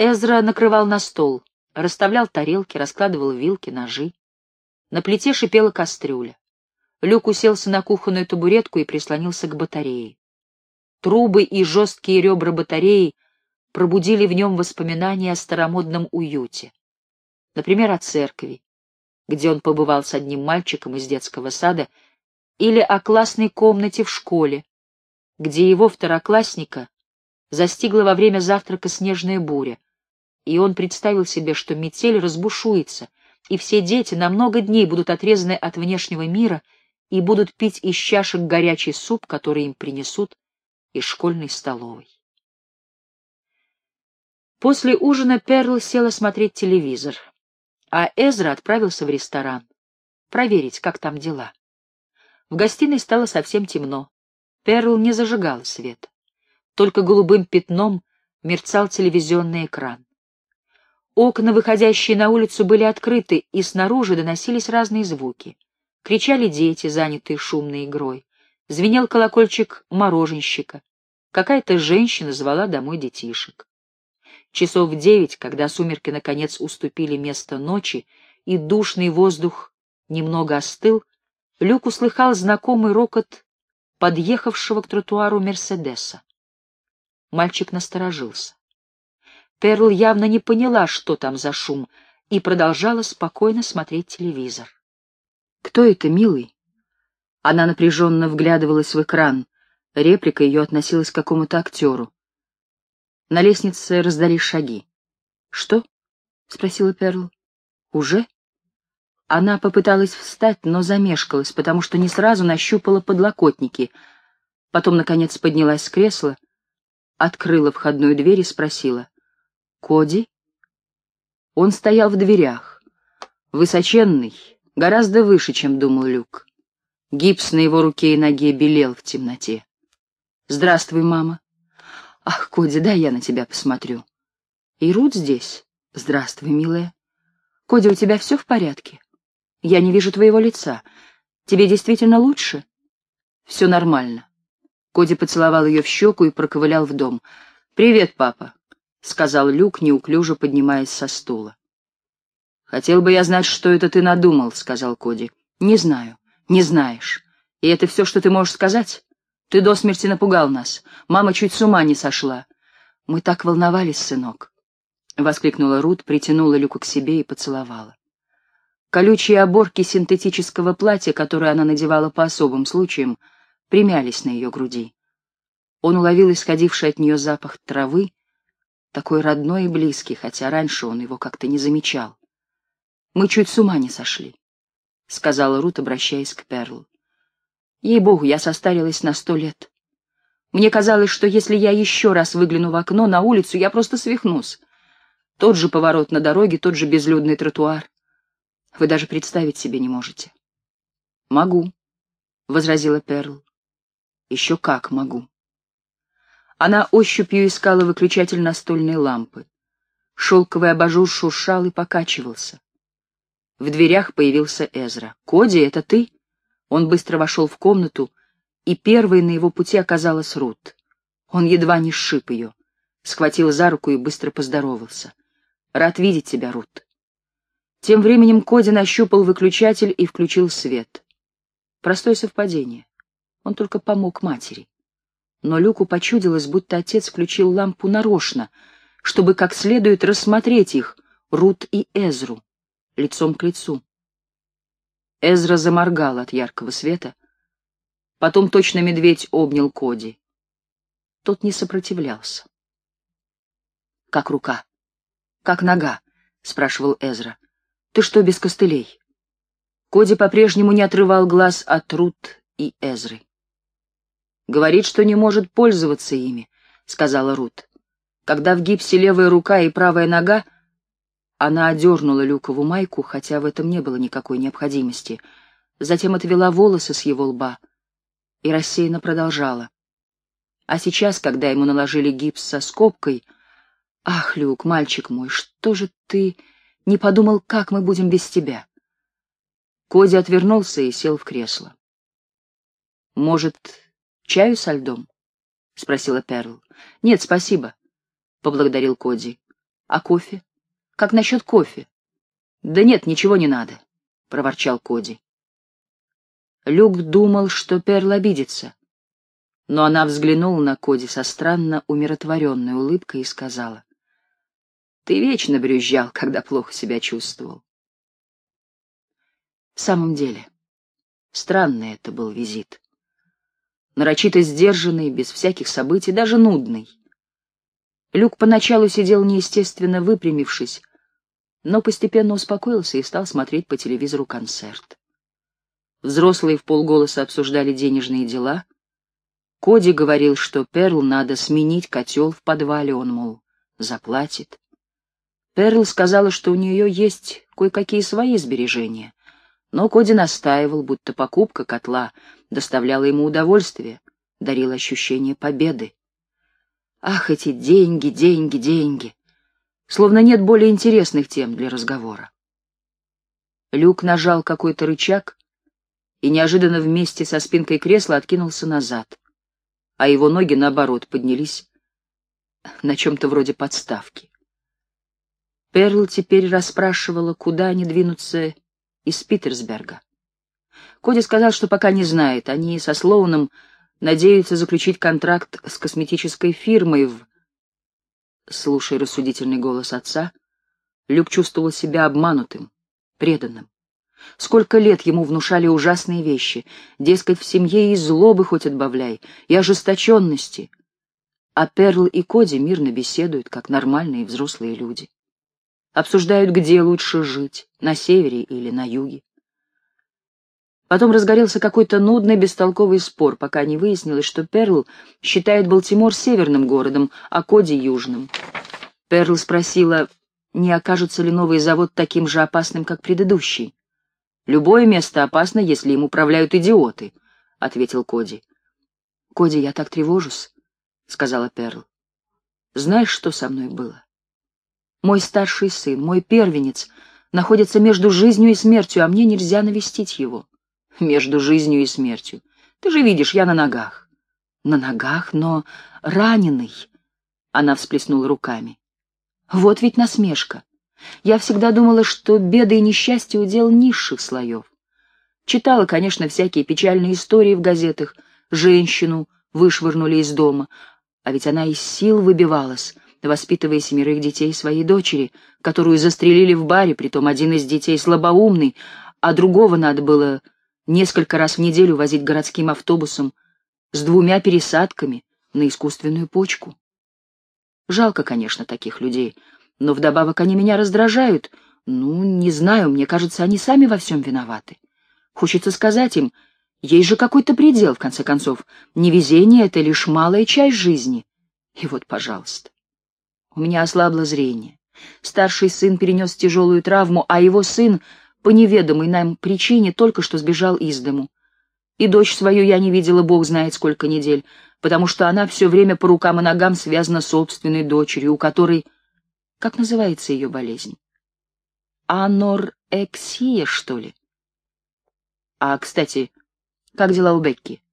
Эзра накрывал на стол, расставлял тарелки, раскладывал вилки, ножи. На плите шипела кастрюля. Люк уселся на кухонную табуретку и прислонился к батарее. Трубы и жесткие ребра батареи пробудили в нем воспоминания о старомодном уюте. Например, о церкви, где он побывал с одним мальчиком из детского сада, или о классной комнате в школе, где его второклассника застигла во время завтрака снежная буря, и он представил себе, что метель разбушуется, и все дети на много дней будут отрезаны от внешнего мира и будут пить из чашек горячий суп, который им принесут из школьной столовой. После ужина Перл села смотреть телевизор, а Эзра отправился в ресторан, проверить, как там дела. В гостиной стало совсем темно. Перл не зажигала свет. Только голубым пятном мерцал телевизионный экран. Окна, выходящие на улицу, были открыты, и снаружи доносились разные звуки. Кричали дети, занятые шумной игрой. Звенел колокольчик мороженщика. Какая-то женщина звала домой детишек. Часов в девять, когда сумерки наконец уступили место ночи, и душный воздух немного остыл, Люк услыхал знакомый рокот подъехавшего к тротуару Мерседеса. Мальчик насторожился. Перл явно не поняла, что там за шум, и продолжала спокойно смотреть телевизор. «Кто это, милый?» Она напряженно вглядывалась в экран. Реплика ее относилась к какому-то актеру. На лестнице раздались шаги. «Что?» — спросила Перл. «Уже?» Она попыталась встать, но замешкалась, потому что не сразу нащупала подлокотники. Потом, наконец, поднялась с кресла, открыла входную дверь и спросила. Коди? Он стоял в дверях, высоченный, гораздо выше, чем думал Люк. Гипс на его руке и ноге белел в темноте. «Здравствуй, мама». «Ах, Коди, дай я на тебя посмотрю». «И Рут здесь?» «Здравствуй, милая». «Коди, у тебя все в порядке?» «Я не вижу твоего лица. Тебе действительно лучше?» «Все нормально». Коди поцеловал ее в щеку и проковылял в дом. «Привет, папа. — сказал Люк, неуклюже поднимаясь со стула. «Хотел бы я знать, что это ты надумал», — сказал Коди. «Не знаю. Не знаешь. И это все, что ты можешь сказать? Ты до смерти напугал нас. Мама чуть с ума не сошла. Мы так волновались, сынок», — воскликнула Рут, притянула Люка к себе и поцеловала. Колючие оборки синтетического платья, которое она надевала по особым случаям, примялись на ее груди. Он уловил исходивший от нее запах травы, такой родной и близкий, хотя раньше он его как-то не замечал. «Мы чуть с ума не сошли», — сказала Рут, обращаясь к Перл. «Ей-богу, я состарилась на сто лет. Мне казалось, что если я еще раз выгляну в окно на улицу, я просто свихнусь. Тот же поворот на дороге, тот же безлюдный тротуар. Вы даже представить себе не можете». «Могу», — возразила Перл. «Еще как могу». Она ощупью искала выключатель настольной лампы. Шелковый абажур шуршал и покачивался. В дверях появился Эзра. «Коди, это ты?» Он быстро вошел в комнату, и первой на его пути оказалась Рут. Он едва не сшиб ее, схватил за руку и быстро поздоровался. «Рад видеть тебя, Рут». Тем временем Коди нащупал выключатель и включил свет. Простое совпадение. Он только помог матери но Люку почудилось, будто отец включил лампу нарочно, чтобы как следует рассмотреть их, Рут и Эзру, лицом к лицу. Эзра заморгал от яркого света. Потом точно медведь обнял Коди. Тот не сопротивлялся. «Как рука? Как нога?» — спрашивал Эзра. «Ты что, без костылей?» Коди по-прежнему не отрывал глаз от Рут и Эзры. Говорит, что не может пользоваться ими, — сказала Рут. Когда в гипсе левая рука и правая нога, она одернула Люкову майку, хотя в этом не было никакой необходимости, затем отвела волосы с его лба и рассеянно продолжала. А сейчас, когда ему наложили гипс со скобкой, «Ах, Люк, мальчик мой, что же ты не подумал, как мы будем без тебя?» Коди отвернулся и сел в кресло. «Может, «Чаю со льдом?» — спросила Перл. «Нет, спасибо», — поблагодарил Коди. А кофе? Как насчет кофе? Да нет, ничего не надо, — проворчал Коди. Люк думал, что Перл обидится, но она взглянула на Коди со странно умиротворенной улыбкой и сказала, «Ты вечно брюзжал, когда плохо себя чувствовал». В самом деле, странный это был визит. Нарочито сдержанный, без всяких событий, даже нудный. Люк поначалу сидел неестественно выпрямившись, но постепенно успокоился и стал смотреть по телевизору концерт. Взрослые в полголоса обсуждали денежные дела. Коди говорил, что Перл надо сменить котел в подвале, он, мол, заплатит. Перл сказала, что у нее есть кое-какие свои сбережения, но Коди настаивал, будто покупка котла доставляла ему удовольствие, дарила ощущение победы. Ах, эти деньги, деньги, деньги! Словно нет более интересных тем для разговора. Люк нажал какой-то рычаг, и неожиданно вместе со спинкой кресла откинулся назад, а его ноги, наоборот, поднялись на чем-то вроде подставки. Перл теперь расспрашивала, куда они двинутся из Питерсберга. Коди сказал, что пока не знает, они со Слоуном надеются заключить контракт с косметической фирмой в... Слушая рассудительный голос отца, Люк чувствовал себя обманутым, преданным. Сколько лет ему внушали ужасные вещи, дескать, в семье и злобы хоть отбавляй, и ожесточенности. А Перл и Коди мирно беседуют, как нормальные взрослые люди. Обсуждают, где лучше жить, на севере или на юге. Потом разгорелся какой-то нудный, бестолковый спор, пока не выяснилось, что Перл считает Балтимор северным городом, а Коди — южным. Перл спросила, не окажется ли новый завод таким же опасным, как предыдущий. Любое место опасно, если им управляют идиоты, — ответил Коди. — Коди, я так тревожусь, — сказала Перл. — Знаешь, что со мной было? Мой старший сын, мой первенец, находится между жизнью и смертью, а мне нельзя навестить его. Между жизнью и смертью. Ты же видишь, я на ногах. На ногах, но раненый. Она всплеснула руками. Вот ведь насмешка. Я всегда думала, что беды и несчастья — удел низших слоев. Читала, конечно, всякие печальные истории в газетах. Женщину вышвырнули из дома, а ведь она из сил выбивалась, воспитывая семерых детей своей дочери, которую застрелили в баре, притом один из детей слабоумный, а другого надо было несколько раз в неделю возить городским автобусом с двумя пересадками на искусственную почку. Жалко, конечно, таких людей — но вдобавок они меня раздражают. Ну, не знаю, мне кажется, они сами во всем виноваты. Хочется сказать им, есть же какой-то предел, в конце концов. Невезение — это лишь малая часть жизни. И вот, пожалуйста. У меня ослабло зрение. Старший сын перенес тяжелую травму, а его сын, по неведомой нам причине, только что сбежал из дому. И дочь свою я не видела, бог знает сколько недель, потому что она все время по рукам и ногам связана с собственной дочерью, у которой как называется ее болезнь? Анорексия, что ли? А, кстати, как дела у Бекки? —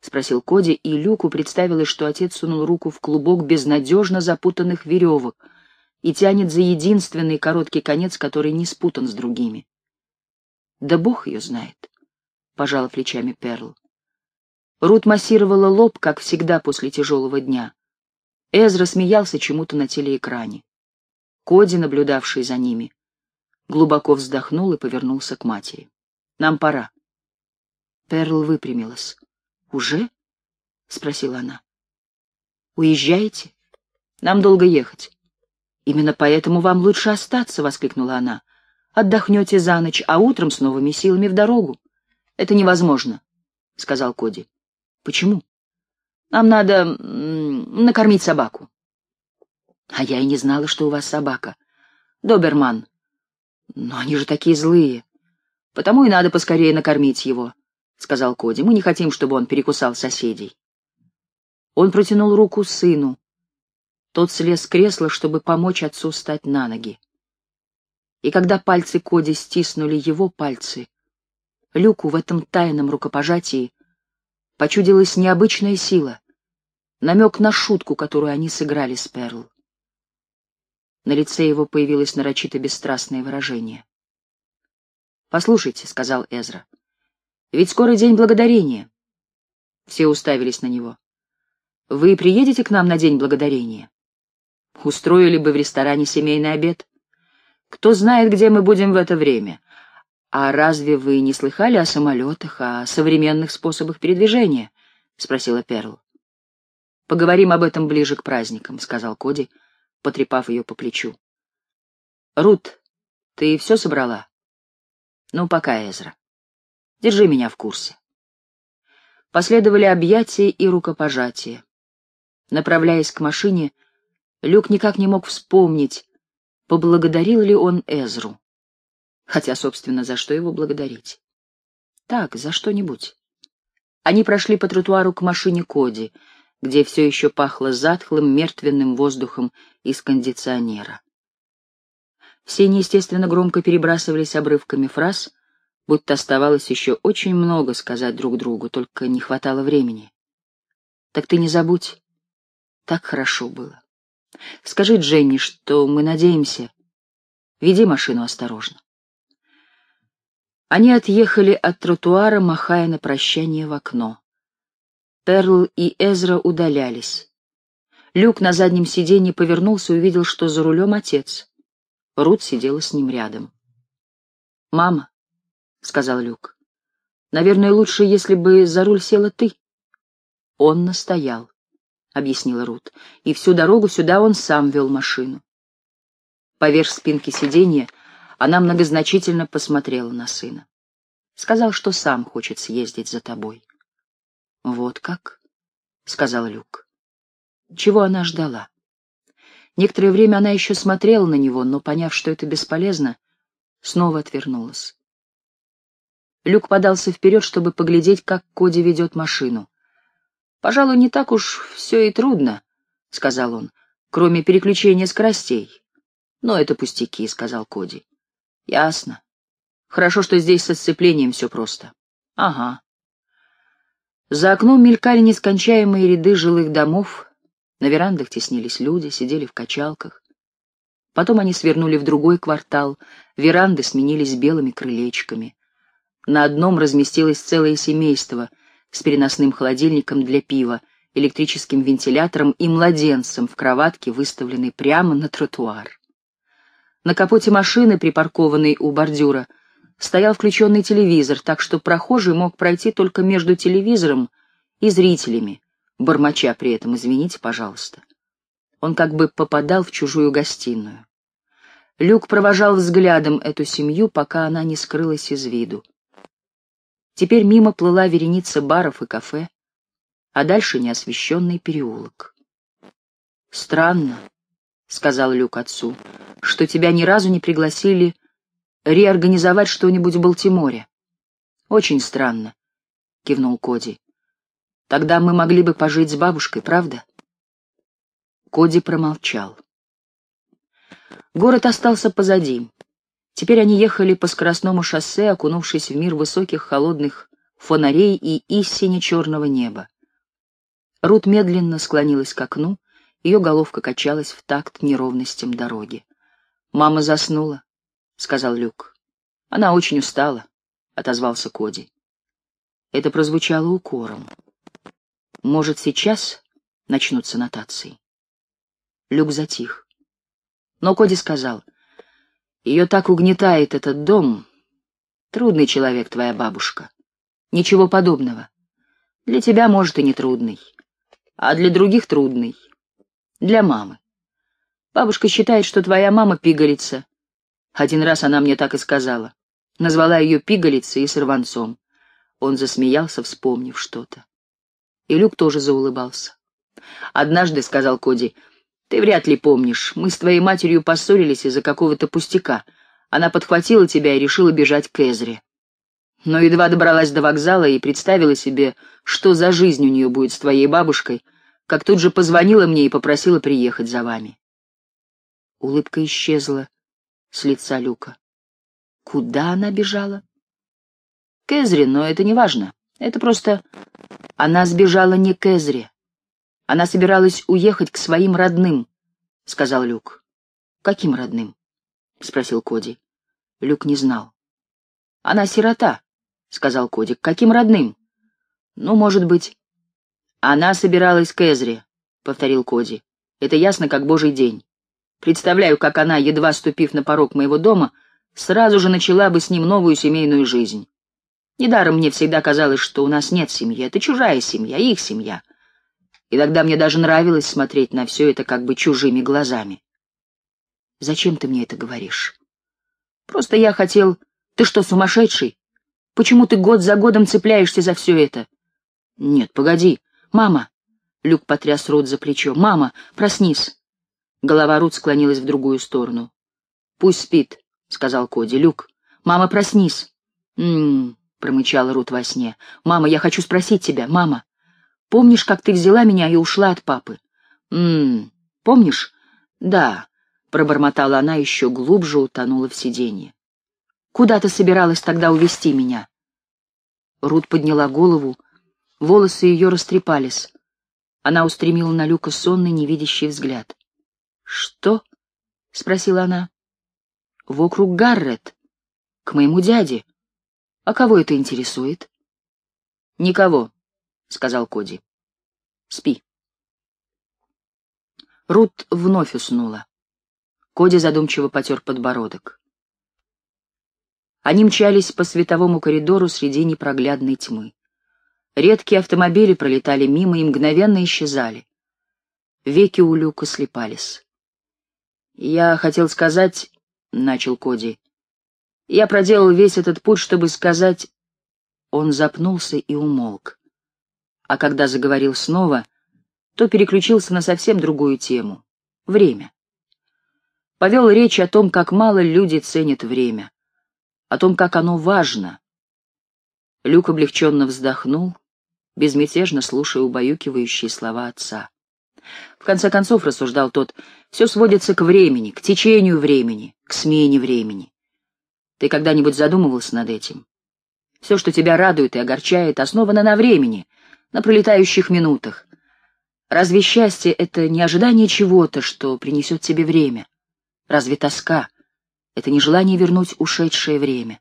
спросил Коди, и Люку представилось, что отец сунул руку в клубок безнадежно запутанных веревок и тянет за единственный короткий конец, который не спутан с другими. — Да бог ее знает, — пожала плечами Перл. Рут массировала лоб, как всегда после тяжелого дня. Эзра смеялся чему-то на телеэкране. Коди, наблюдавший за ними, глубоко вздохнул и повернулся к матери. «Нам пора». Перл выпрямилась. «Уже?» — спросила она. «Уезжаете? Нам долго ехать». «Именно поэтому вам лучше остаться», — воскликнула она. «Отдохнете за ночь, а утром с новыми силами в дорогу». «Это невозможно», — сказал Коди. «Почему?» «Нам надо накормить собаку». А я и не знала, что у вас собака. Доберман. Но они же такие злые. Потому и надо поскорее накормить его, — сказал Коди. Мы не хотим, чтобы он перекусал соседей. Он протянул руку сыну. Тот слез с кресла, чтобы помочь отцу встать на ноги. И когда пальцы Коди стиснули его пальцы, Люку в этом тайном рукопожатии почудилась необычная сила, намек на шутку, которую они сыграли с Перл. На лице его появилось нарочито бесстрастное выражение. «Послушайте», — сказал Эзра, — «ведь скоро день благодарения». Все уставились на него. «Вы приедете к нам на день благодарения?» «Устроили бы в ресторане семейный обед. Кто знает, где мы будем в это время. А разве вы не слыхали о самолетах, о современных способах передвижения?» — спросила Перл. «Поговорим об этом ближе к праздникам», — сказал Коди, — потрепав ее по плечу. «Рут, ты все собрала?» «Ну, пока, Эзра. Держи меня в курсе». Последовали объятия и рукопожатия. Направляясь к машине, Люк никак не мог вспомнить, поблагодарил ли он Эзру. Хотя, собственно, за что его благодарить? Так, за что-нибудь. Они прошли по тротуару к машине Коди — где все еще пахло затхлым, мертвенным воздухом из кондиционера. Все неестественно громко перебрасывались обрывками фраз, будто оставалось еще очень много сказать друг другу, только не хватало времени. «Так ты не забудь. Так хорошо было. Скажи Дженни, что мы надеемся. Веди машину осторожно». Они отъехали от тротуара, махая на прощание в окно. Перл и Эзра удалялись. Люк на заднем сиденье повернулся и увидел, что за рулем отец. Рут сидела с ним рядом. «Мама», — сказал Люк, — «наверное, лучше, если бы за руль села ты». «Он настоял», — объяснила Рут, — «и всю дорогу сюда он сам вел машину». Поверх спинки сиденья она многозначительно посмотрела на сына. Сказал, что сам хочет съездить за тобой. «Вот как?» — сказал Люк. Чего она ждала? Некоторое время она еще смотрела на него, но, поняв, что это бесполезно, снова отвернулась. Люк подался вперед, чтобы поглядеть, как Коди ведет машину. «Пожалуй, не так уж все и трудно», — сказал он, — «кроме переключения скоростей». «Но это пустяки», — сказал Коди. «Ясно. Хорошо, что здесь со сцеплением все просто». «Ага. За окном мелькали нескончаемые ряды жилых домов, на верандах теснились люди, сидели в качалках. Потом они свернули в другой квартал, веранды сменились белыми крылечками. На одном разместилось целое семейство с переносным холодильником для пива, электрическим вентилятором и младенцем в кроватке, выставленной прямо на тротуар. На капоте машины, припаркованной у бордюра, стоял включенный телевизор, так что прохожий мог пройти только между телевизором и зрителями, бормоча при этом «извините, пожалуйста». Он как бы попадал в чужую гостиную. Люк провожал взглядом эту семью, пока она не скрылась из виду. Теперь мимо плыла вереница баров и кафе, а дальше неосвещенный переулок. «Странно», — сказал Люк отцу, — «что тебя ни разу не пригласили реорганизовать что-нибудь в Балтиморе. Очень странно, кивнул Коди. Тогда мы могли бы пожить с бабушкой, правда? Коди промолчал. Город остался позади. Теперь они ехали по скоростному шоссе, окунувшись в мир высоких холодных фонарей и истине черного неба. Рут медленно склонилась к окну, ее головка качалась в такт неровностям дороги. Мама заснула. — сказал Люк. «Она очень устала», — отозвался Коди. Это прозвучало укором. «Может, сейчас начнутся нотации?» Люк затих. Но Коди сказал, «Ее так угнетает этот дом. Трудный человек твоя бабушка. Ничего подобного. Для тебя, может, и не трудный, а для других трудный. Для мамы. Бабушка считает, что твоя мама пигалица, один раз она мне так и сказала. Назвала ее пигалицей и сорванцом. Он засмеялся, вспомнив что-то. И Люк тоже заулыбался. «Однажды», — сказал Коди, — «ты вряд ли помнишь, мы с твоей матерью поссорились из-за какого-то пустяка. Она подхватила тебя и решила бежать к Эзре. Но едва добралась до вокзала и представила себе, что за жизнь у нее будет с твоей бабушкой, как тут же позвонила мне и попросила приехать за вами». Улыбка исчезла с лица Люка. Куда она бежала? К Эзре, но это не важно. Это просто... Она сбежала не к Эзре. Она собиралась уехать к своим родным, — сказал Люк. «Каким родным?» — спросил Коди. Люк не знал. «Она сирота», — сказал Коди. «Каким родным?» «Ну, может быть...» «Она собиралась к Эзре», — повторил Коди. «Это ясно, как божий день. Представляю, как она, едва ступив на порог моего дома, сразу же начала бы с ним новую семейную жизнь. Недаром мне всегда казалось, что у нас нет семьи, это чужая семья, их семья. И тогда мне даже нравилось смотреть на все это как бы чужими глазами. Зачем ты мне это говоришь? Просто я хотел... Ты что, сумасшедший? Почему ты год за годом цепляешься за все это? Нет, погоди. Мама! Люк потряс Рут за плечо. Мама, проснись. Голова Рут склонилась в другую сторону. Пусть спит, сказал Коди. Люк, мама, проснись. М-м, промычала Рут во сне. Мама, я хочу спросить тебя, мама. Помнишь, как ты взяла меня и ушла от папы? М-м, помнишь? Да. — пробормотала она, еще глубже утонула в сиденье. «Куда ты собиралась тогда увести меня?» Рут подняла голову, волосы ее растрепались. Она устремила на Люка сонный, невидящий взгляд. «Что?» — спросила она. «Вокруг Гаррет. К моему дяде. А кого это интересует?» «Никого», — сказал Коди. «Спи». Рут вновь уснула. Коди задумчиво потер подбородок. Они мчались по световому коридору среди непроглядной тьмы. Редкие автомобили пролетали мимо и мгновенно исчезали. Веки у Люка слепались. «Я хотел сказать...» — начал Коди. «Я проделал весь этот путь, чтобы сказать...» Он запнулся и умолк. А когда заговорил снова, то переключился на совсем другую тему — время повел речь о том, как мало люди ценят время, о том, как оно важно. Люк облегченно вздохнул, безмятежно слушая убаюкивающие слова отца. В конце концов, рассуждал тот, все сводится к времени, к течению времени, к смене времени. Ты когда-нибудь задумывался над этим? Все, что тебя радует и огорчает, основано на времени, на пролетающих минутах. Разве счастье — это не ожидание чего-то, что принесет тебе время? Разве тоска — это не желание вернуть ушедшее время?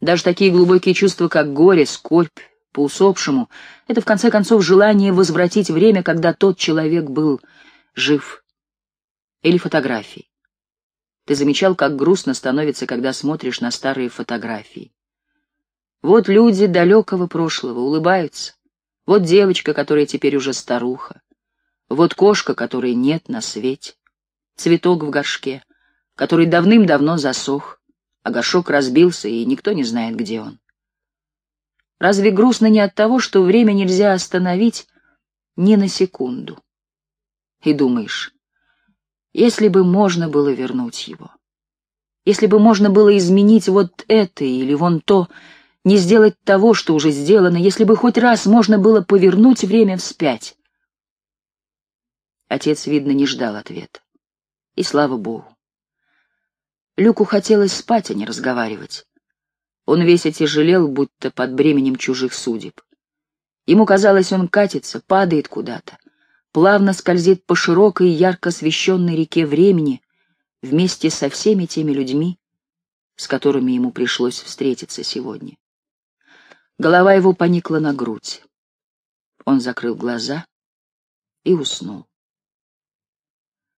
Даже такие глубокие чувства, как горе, скорбь по усопшему, это, в конце концов, желание возвратить время, когда тот человек был жив. Или фотографии. Ты замечал, как грустно становится, когда смотришь на старые фотографии. Вот люди далекого прошлого улыбаются. Вот девочка, которая теперь уже старуха. Вот кошка, которой нет на свете цветок в горшке, который давным-давно засох, а горшок разбился, и никто не знает, где он. Разве грустно не от того, что время нельзя остановить ни на секунду? И думаешь, если бы можно было вернуть его, если бы можно было изменить вот это или вон то, не сделать того, что уже сделано, если бы хоть раз можно было повернуть время вспять. Отец, видно, не ждал ответа. И слава богу. Люку хотелось спать, а не разговаривать. Он весь отяжелел, будто под бременем чужих судеб. Ему казалось, он катится, падает куда-то, плавно скользит по широкой, ярко освещенной реке времени вместе со всеми теми людьми, с которыми ему пришлось встретиться сегодня. Голова его поникла на грудь. Он закрыл глаза и уснул.